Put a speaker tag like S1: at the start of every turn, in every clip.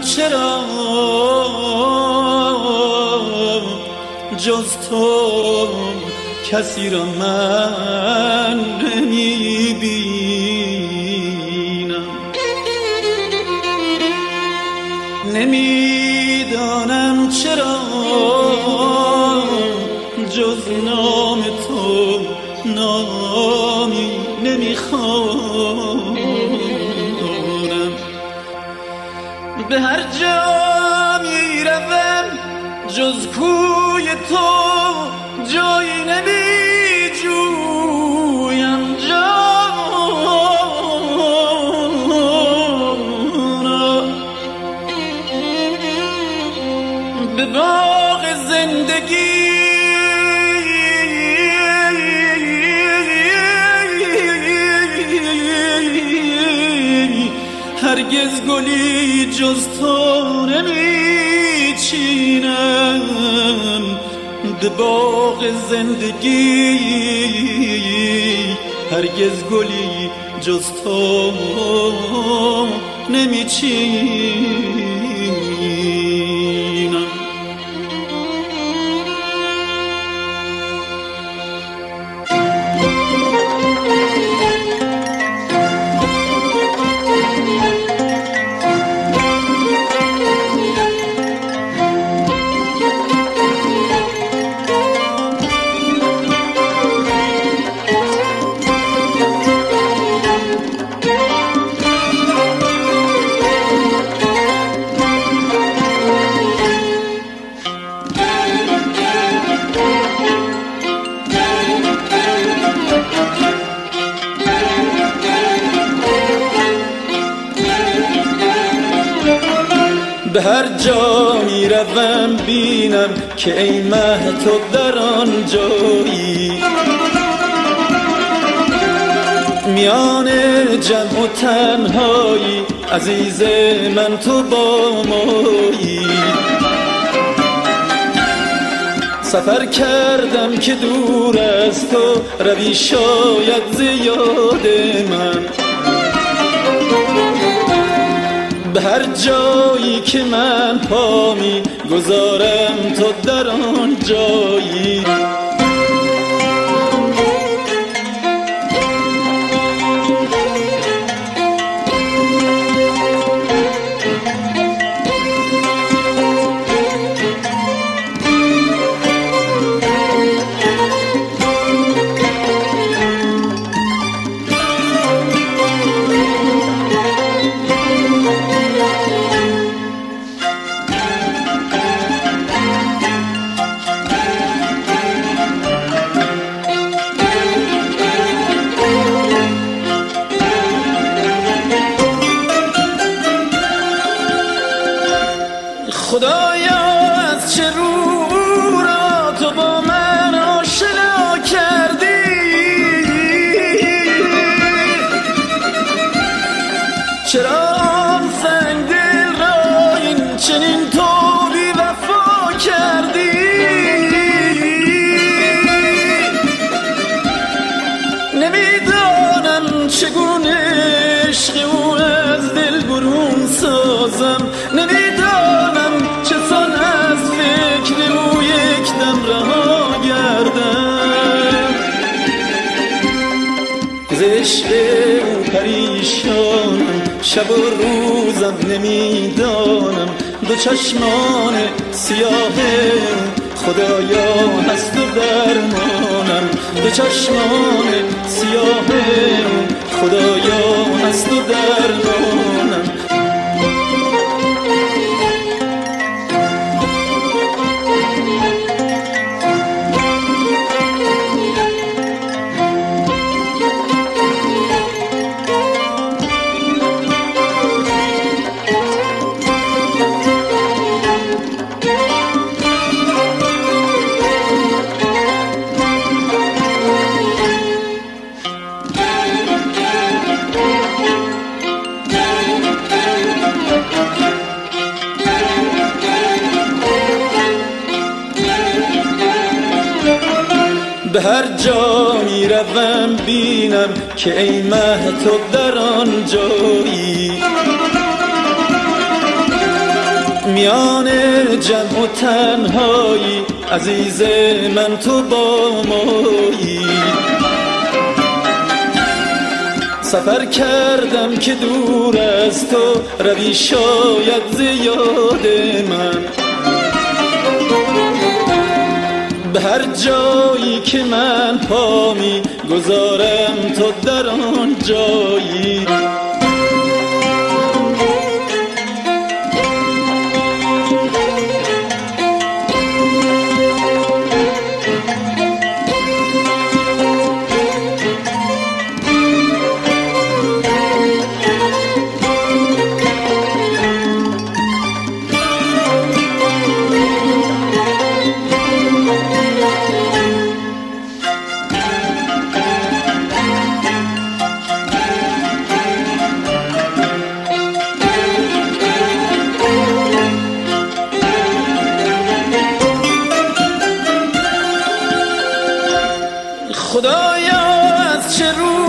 S1: چرا. جز تو کسی را من نمی‌بینم. نمی‌دانم چرا. جز نام تو نامی نمی‌خوانم به هر جا می‌روم جز کوی تو جایی نمی هرگز گلی جز تو نمیچینم. باغ زندگی هرگز گلی جز تو نمیچینم. به هر جا می روم بینم که ای مه تو در آن جایی. میان جمع و تنهایی عزیز من تو با مایی سفر کردم که دور از تو روی شاید زیاد من. به هر جایی که من پا می گذارم تو در آن جایی. خدایا از چه رو شب و روزم نمی‌دانم. دو چشمان سیاه خدایا هست و درمانم. دو چشمان سیاه خدایا هست و درمانم. به هر جا می روم بینم که ای مه تو در آن جایی. میان جمع و تنهایی عزیز من تو با مایی سفر کردم که دور از تو روی شاید زیاد من. به هر جایی که من پا می گذارم تو در آن جایی. خدایا از چه رو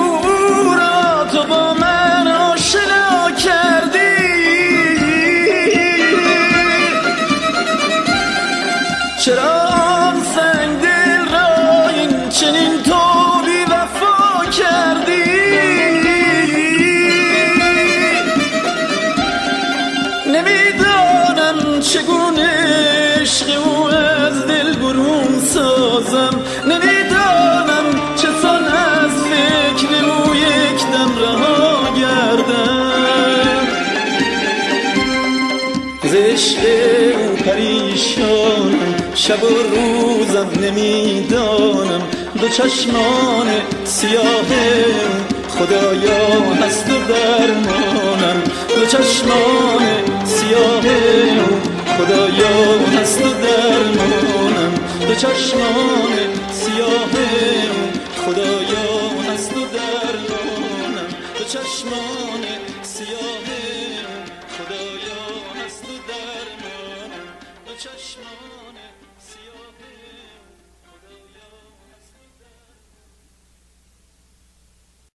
S1: شب و روزم نمی‌دانم. دو چشمان سیاه خدایا هست و درمانم. دو چشمان سیاه خدایا هست و درمانم. دو چشمان سیاه خدایا هست و درمانم. دو چشمان